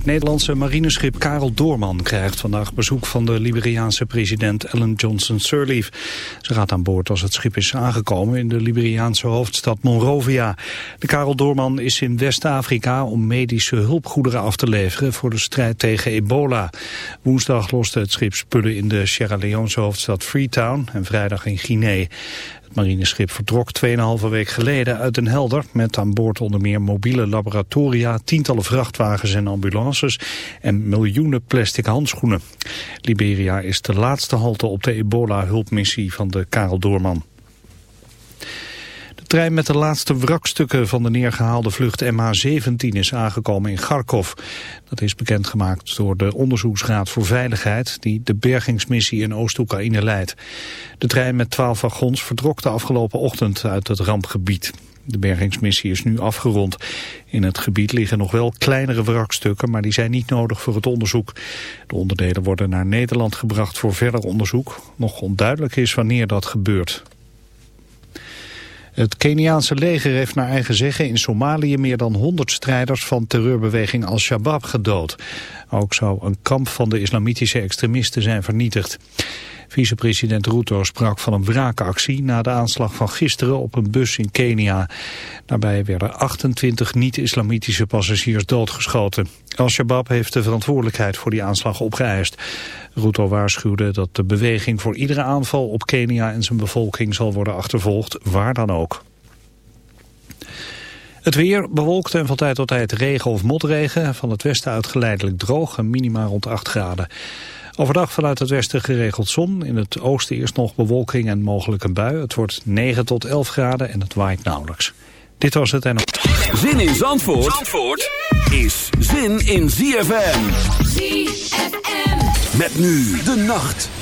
Het Nederlandse marineschip Karel Doorman krijgt vandaag bezoek van de Liberiaanse president Ellen Johnson Sirleaf. Ze gaat aan boord als het schip is aangekomen in de Liberiaanse hoofdstad Monrovia. De Karel Doorman is in West-Afrika om medische hulpgoederen af te leveren voor de strijd tegen ebola. Woensdag loste het schip spullen in de Sierra Leone's hoofdstad Freetown en vrijdag in Guinea. Het marineschip vertrok 2,5 week geleden uit Den Helder... met aan boord onder meer mobiele laboratoria, tientallen vrachtwagens en ambulances... en miljoenen plastic handschoenen. Liberia is de laatste halte op de ebola-hulpmissie van de Karel Doorman trein met de laatste wrakstukken van de neergehaalde vlucht MH17 is aangekomen in Kharkov. Dat is bekendgemaakt door de Onderzoeksraad voor Veiligheid die de bergingsmissie in Oost-Oekraïne leidt. De trein met 12 wagons vertrok de afgelopen ochtend uit het rampgebied. De bergingsmissie is nu afgerond. In het gebied liggen nog wel kleinere wrakstukken, maar die zijn niet nodig voor het onderzoek. De onderdelen worden naar Nederland gebracht voor verder onderzoek. Nog onduidelijk is wanneer dat gebeurt. Het Keniaanse leger heeft naar eigen zeggen in Somalië meer dan 100 strijders van terreurbeweging Al-Shabaab gedood. Ook zou een kamp van de islamitische extremisten zijn vernietigd. Vicepresident Ruto sprak van een wraakactie na de aanslag van gisteren op een bus in Kenia. Daarbij werden 28 niet-islamitische passagiers doodgeschoten. Al-Shabaab heeft de verantwoordelijkheid voor die aanslag opgeëist. Ruto waarschuwde dat de beweging voor iedere aanval op Kenia en zijn bevolking zal worden achtervolgd, waar dan ook. Het weer bewolkt en van tijd tot tijd regen of motregen. Van het westen uit geleidelijk droog en minima rond 8 graden. Overdag vanuit het westen geregeld zon. In het oosten eerst nog bewolking en mogelijk een bui. Het wordt 9 tot 11 graden en het waait nauwelijks. Dit was het en... Zin in Zandvoort, Zandvoort is zin in ZFM. ZFM. Met nu de nacht.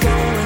sky.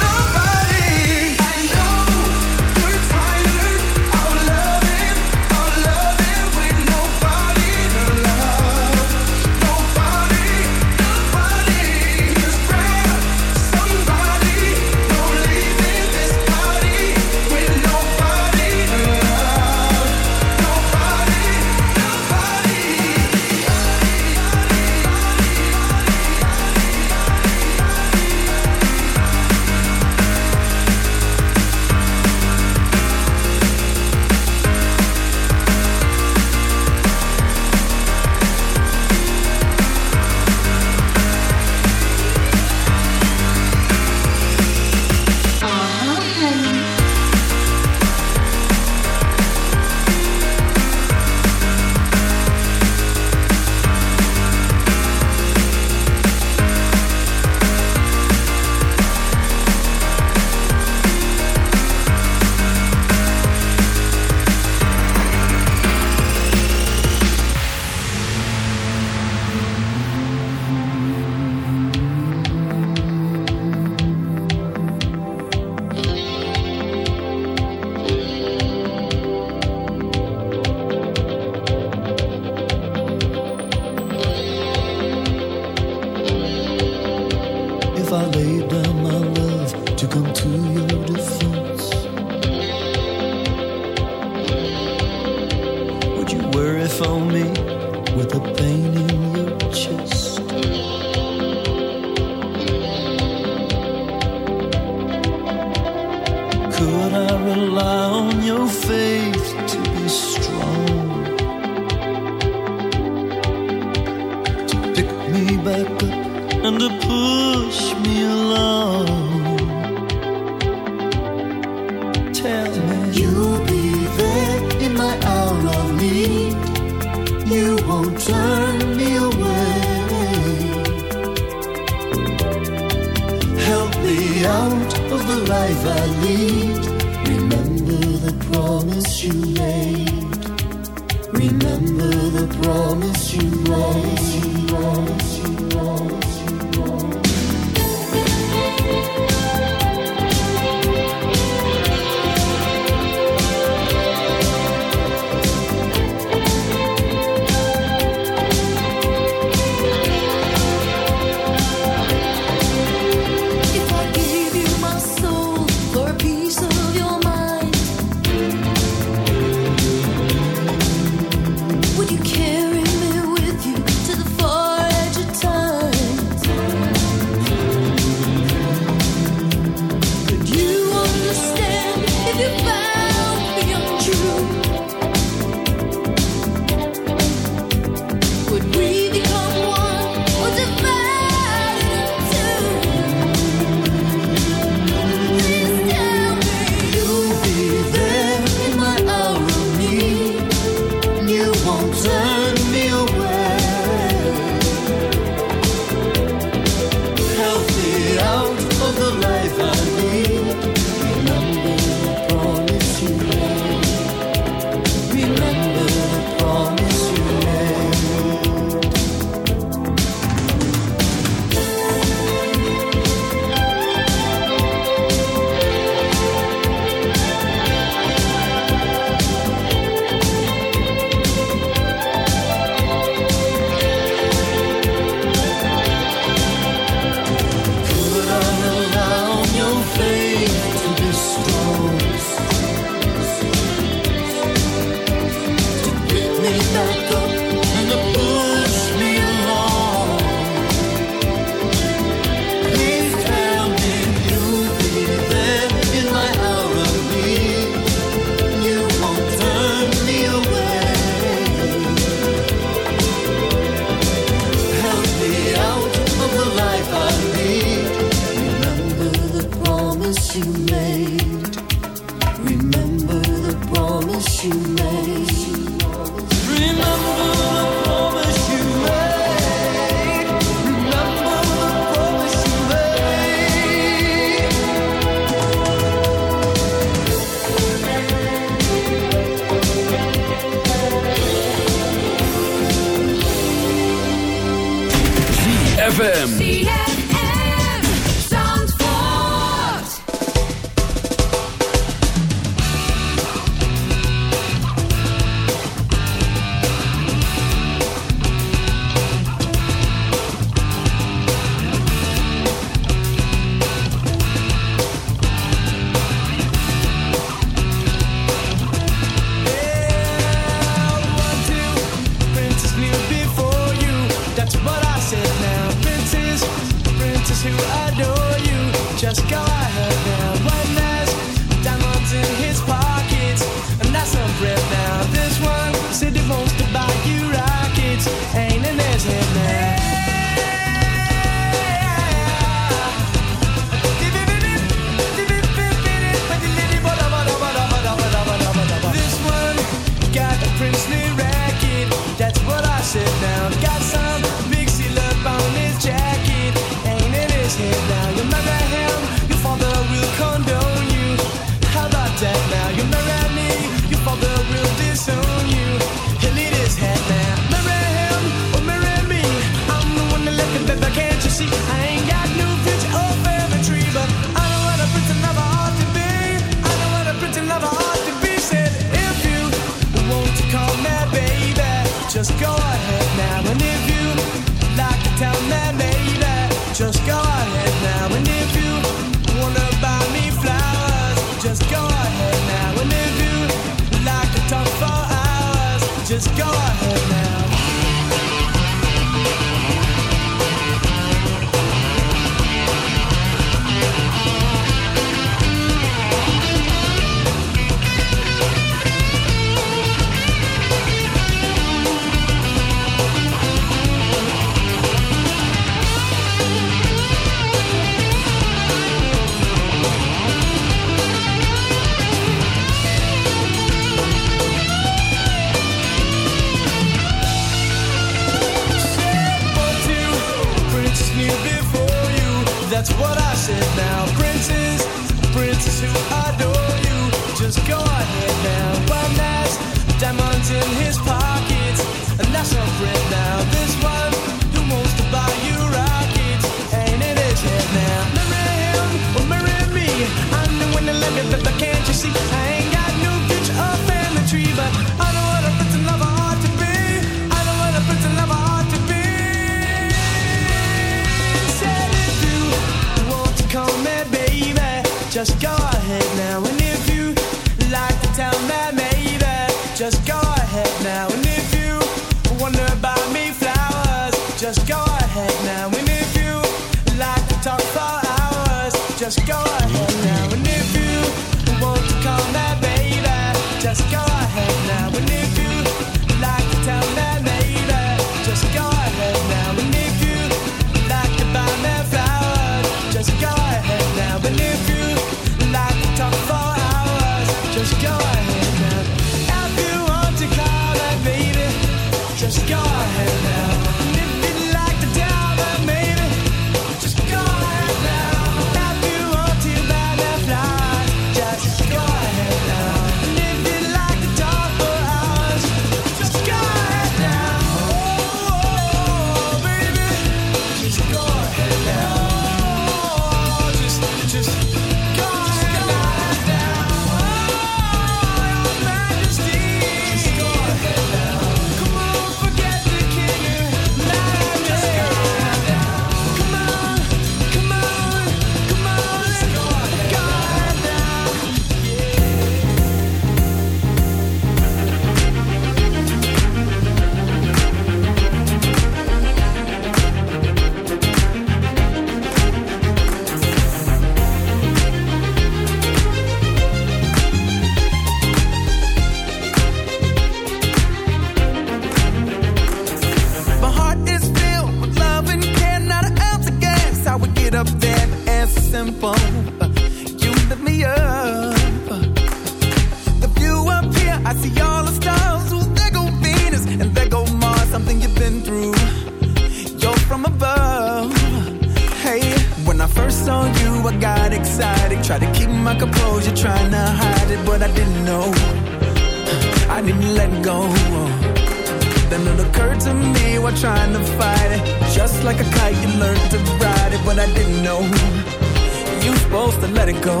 to let it go.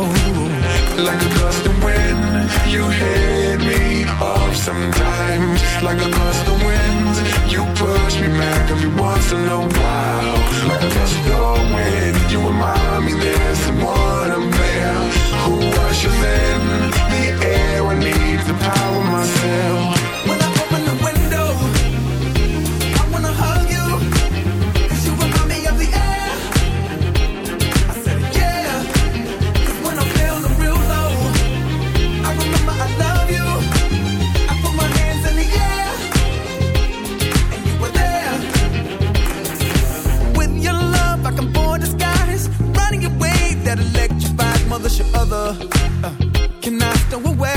Like a gust of wind, you hit me off sometimes. Like a gust of wind, you push me back every once in a while. Like a gust of wind, you remind me there's someone I'm there who was you then. Can uh, cannot stow away.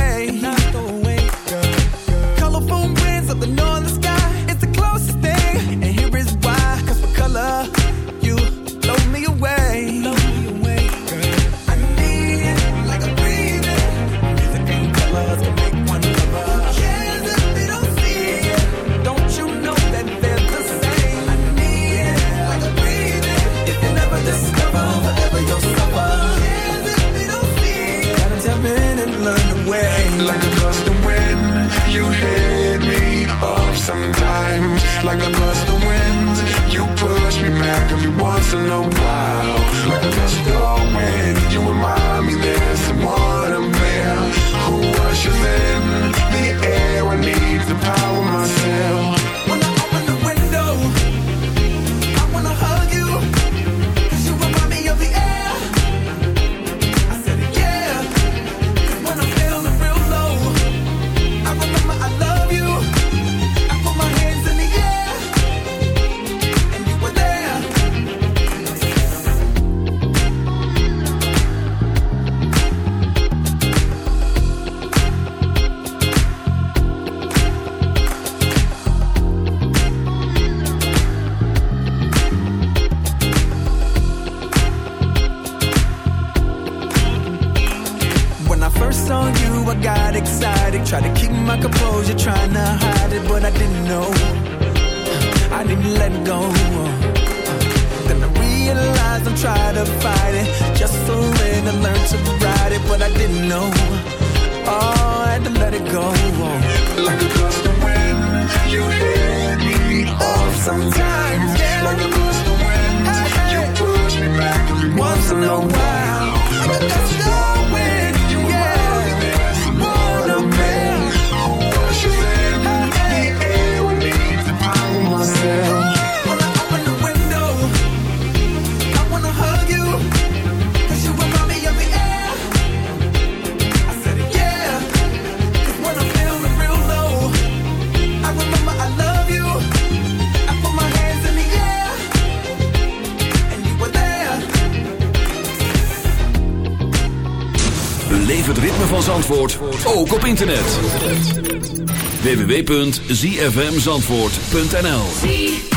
like a gust of wind You push me back every once in a while www.zfmzandvoort.nl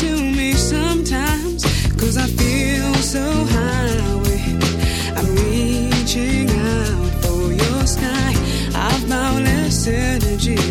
energy.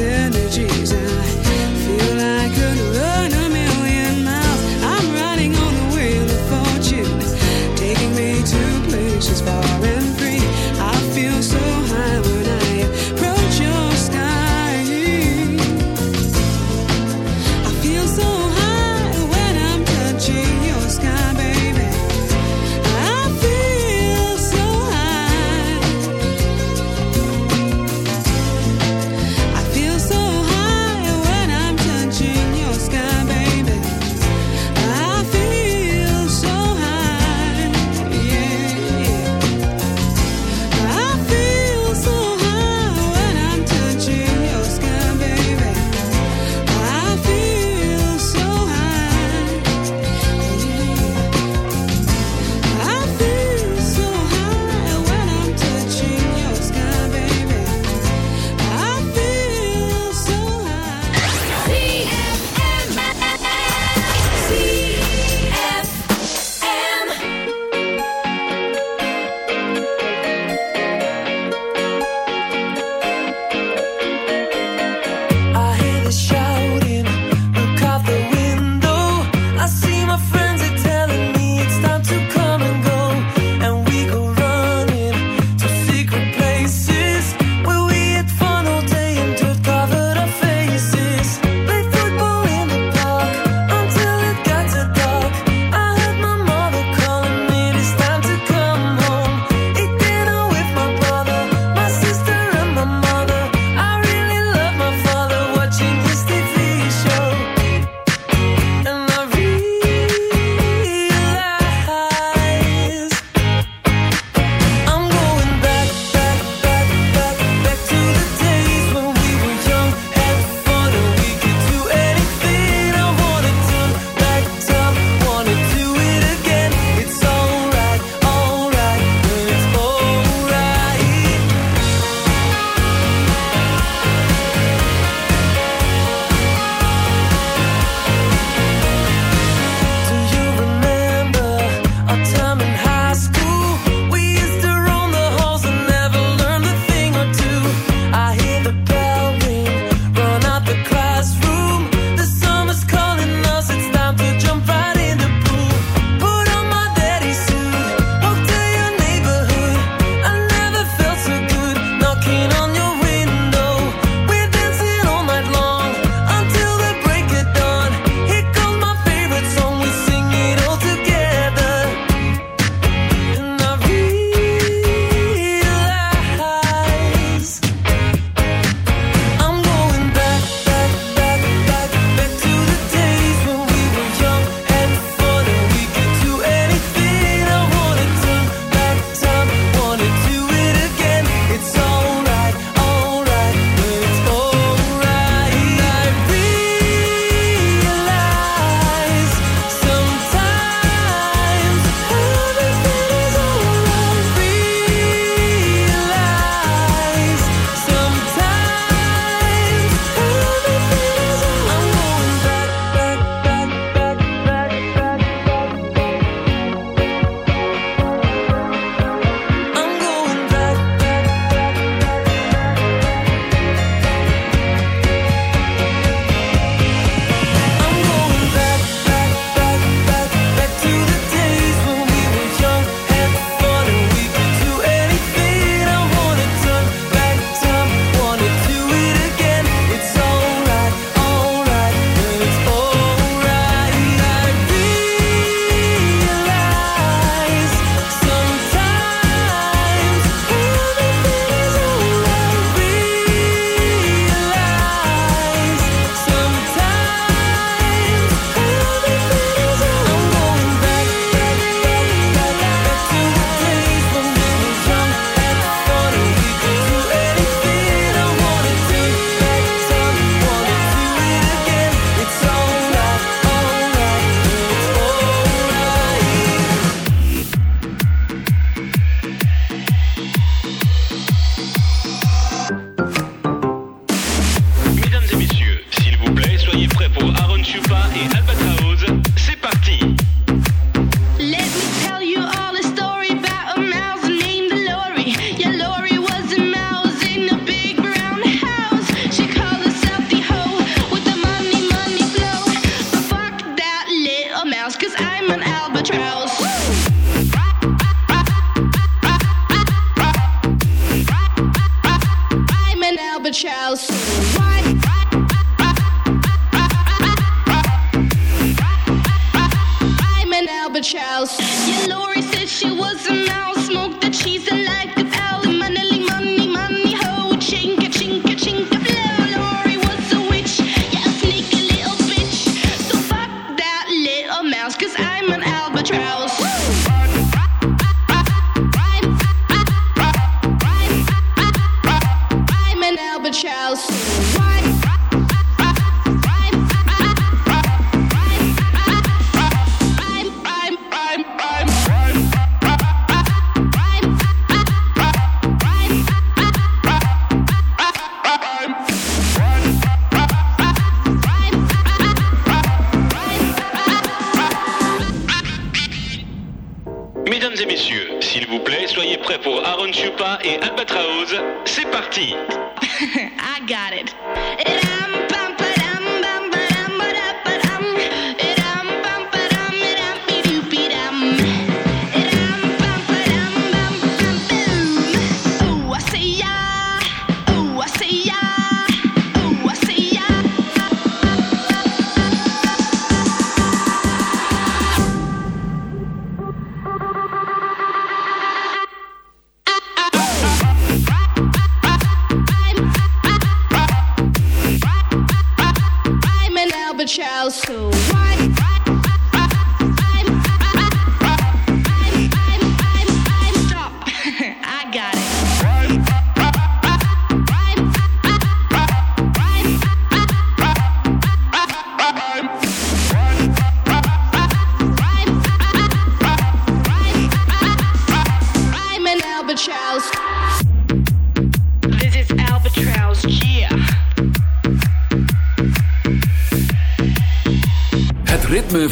less I feel I could run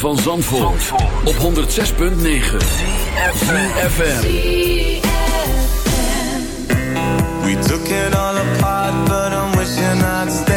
van Zandvoort, op 106.9 CFFM We took it all apart but I'm wishing I'd stay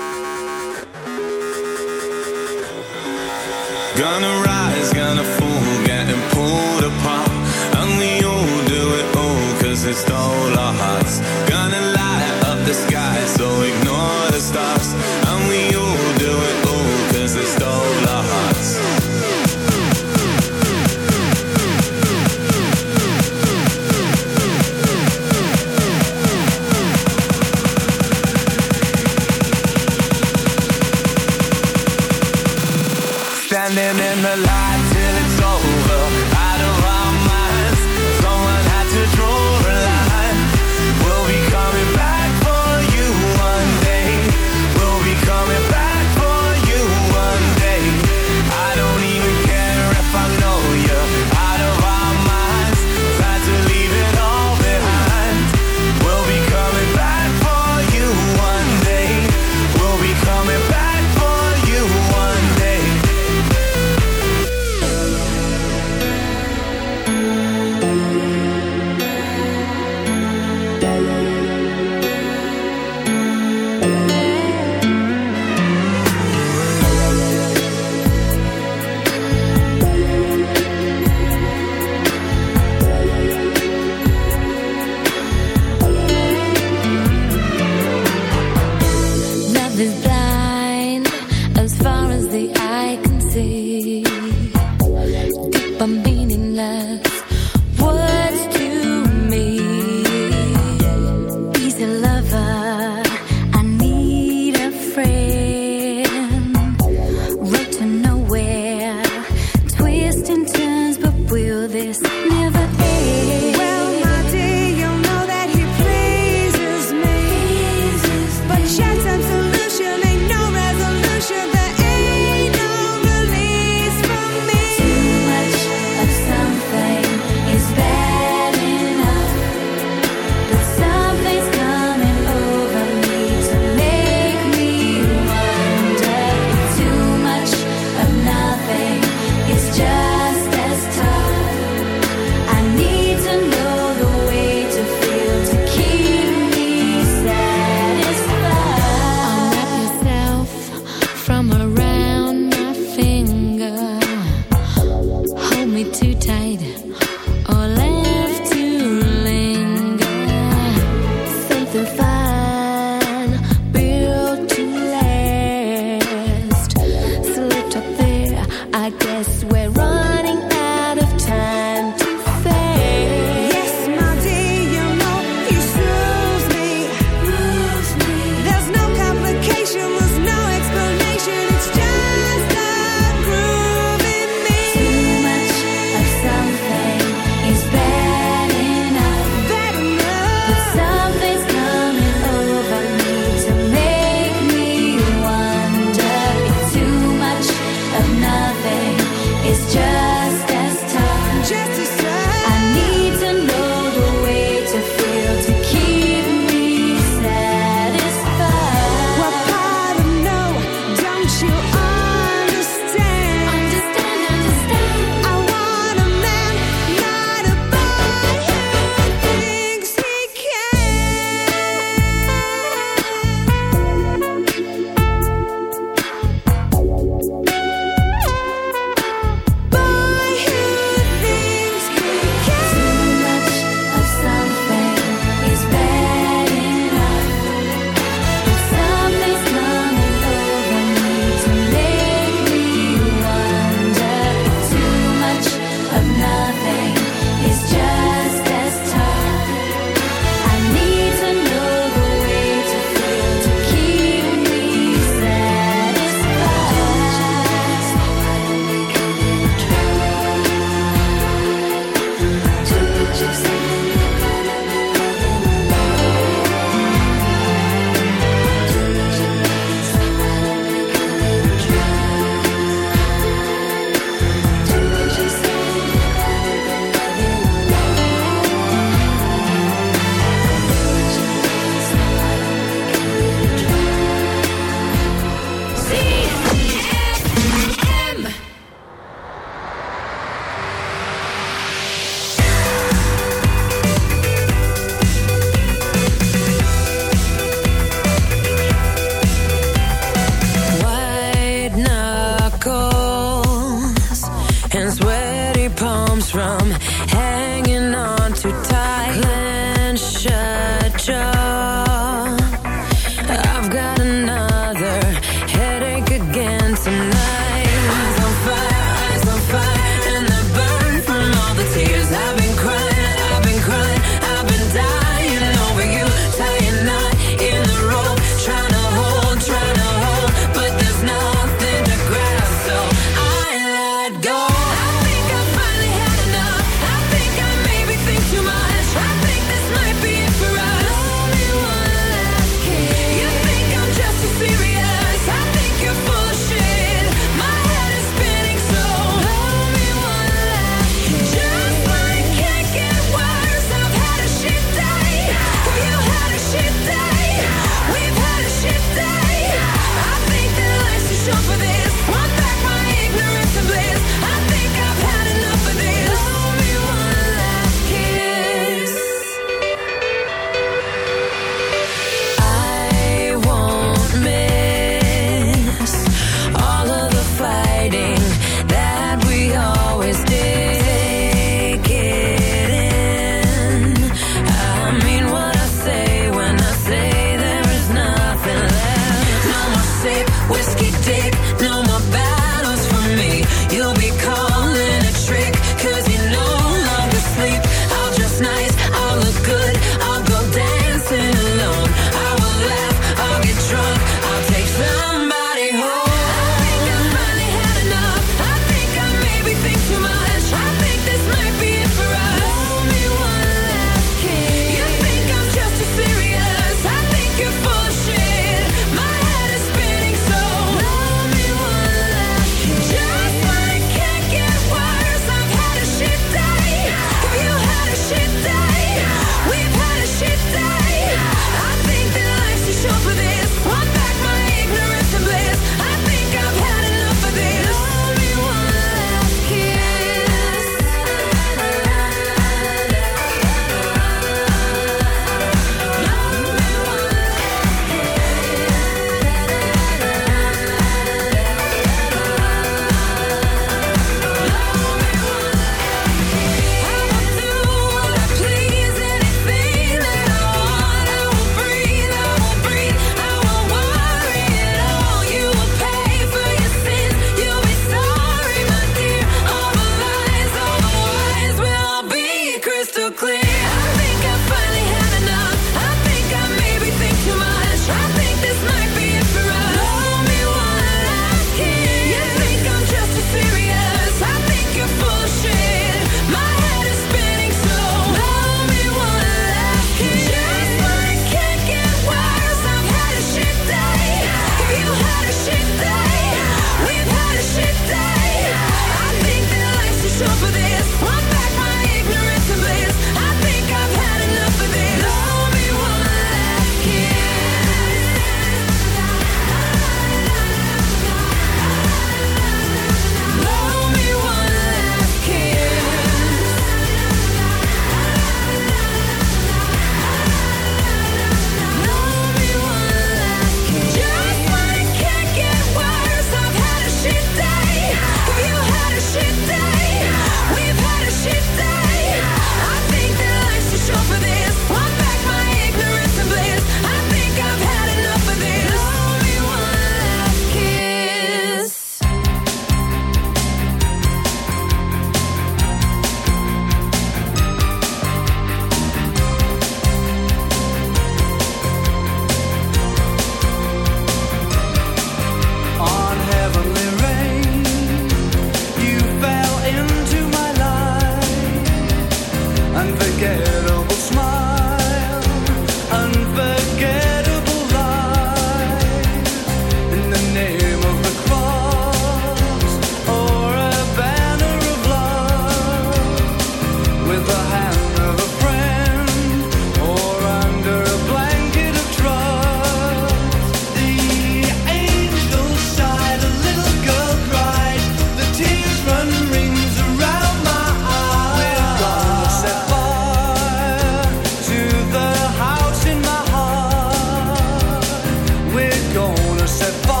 gonna set fire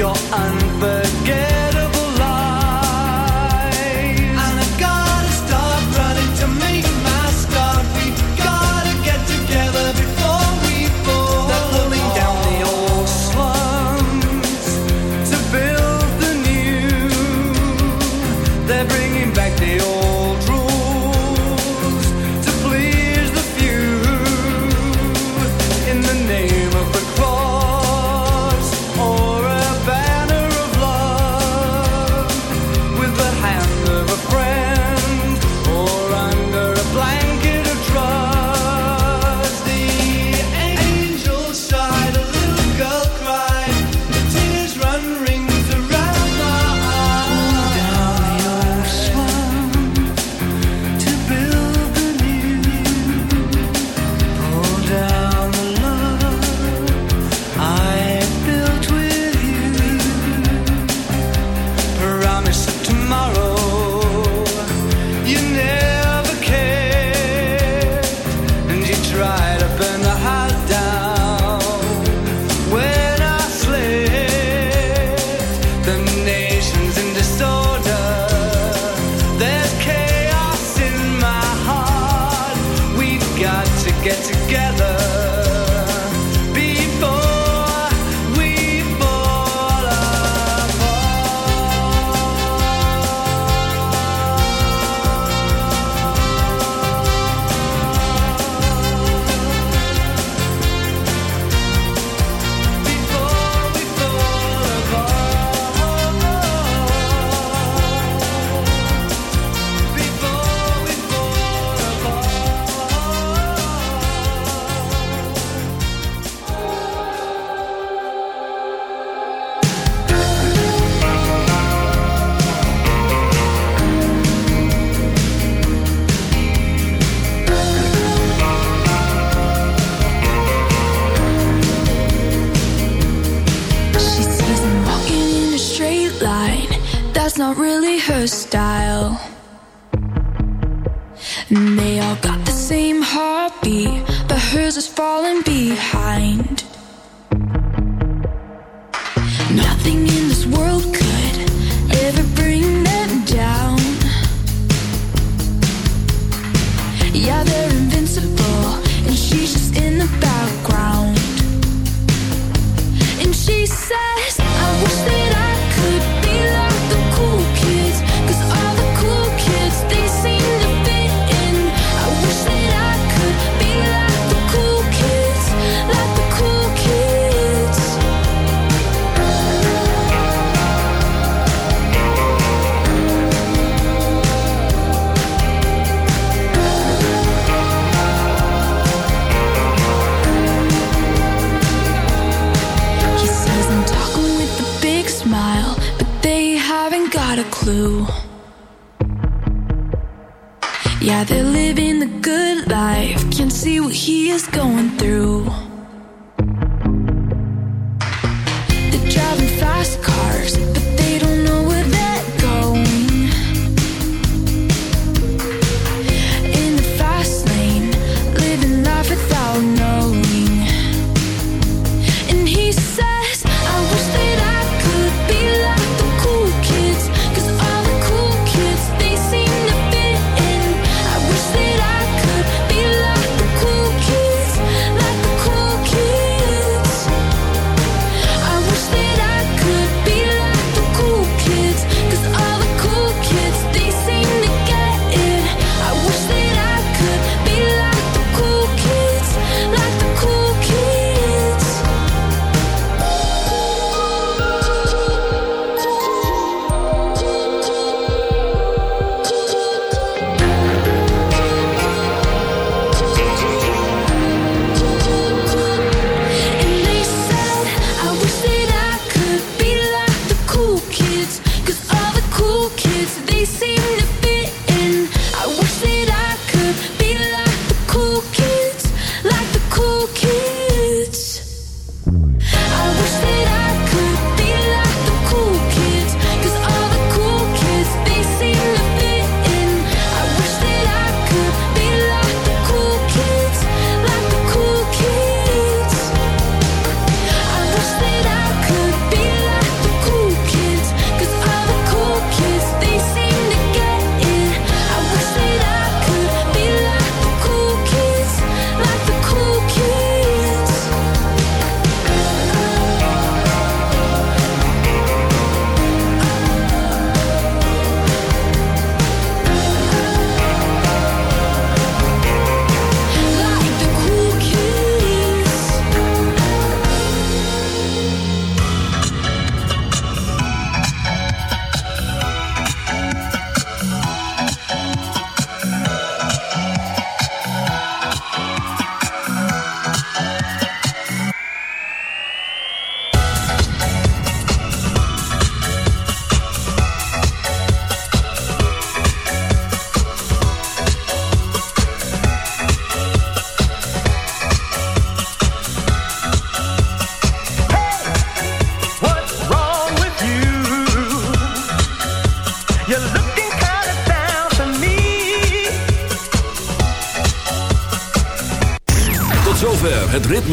you're un